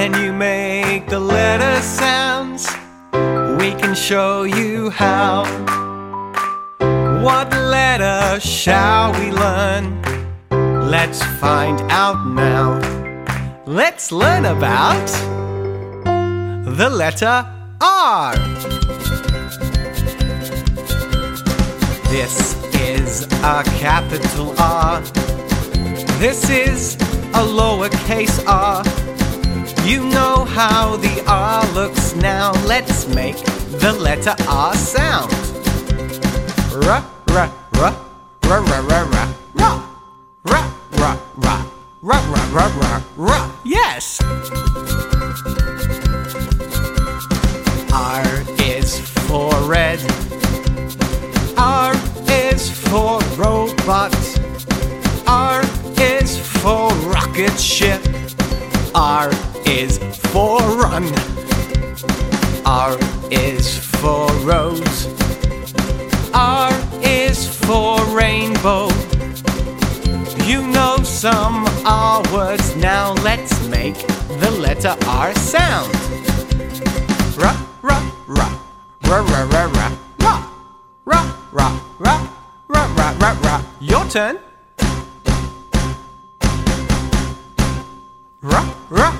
Can you make the letter sounds? We can show you how. What letter shall we learn? Let's find out now. Let's learn about the letter R. This is a capital R. This is a lowercase r. You know how the R looks now. Let's make the letter R sound. Ra ra ra ra ra ra ra ra ra ra ra ra ra ra ra. Yes. R is for red. R is for robot. R is for rocket ship. R is for run. R is for rose. R is for rainbow. You know some R words, now let's make the letter R sound. Ra, ra, ra. Ra, ra, ra, ra. Ra, ra, ra, ra. Ra, ra, ra, ra. Your turn. Ra, ra